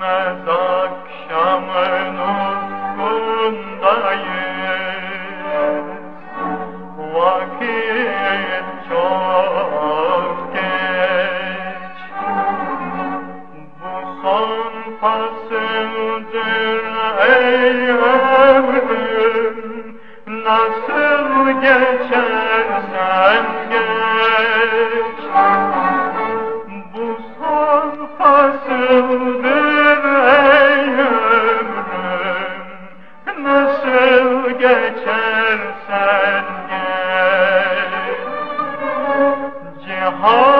Cennet akşamın ufkundayız Vakit çok geç. Bu son fasıldır ey ömrüm. Nasıl geçersen geç. Geçersen geç Cihan